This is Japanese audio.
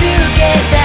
けて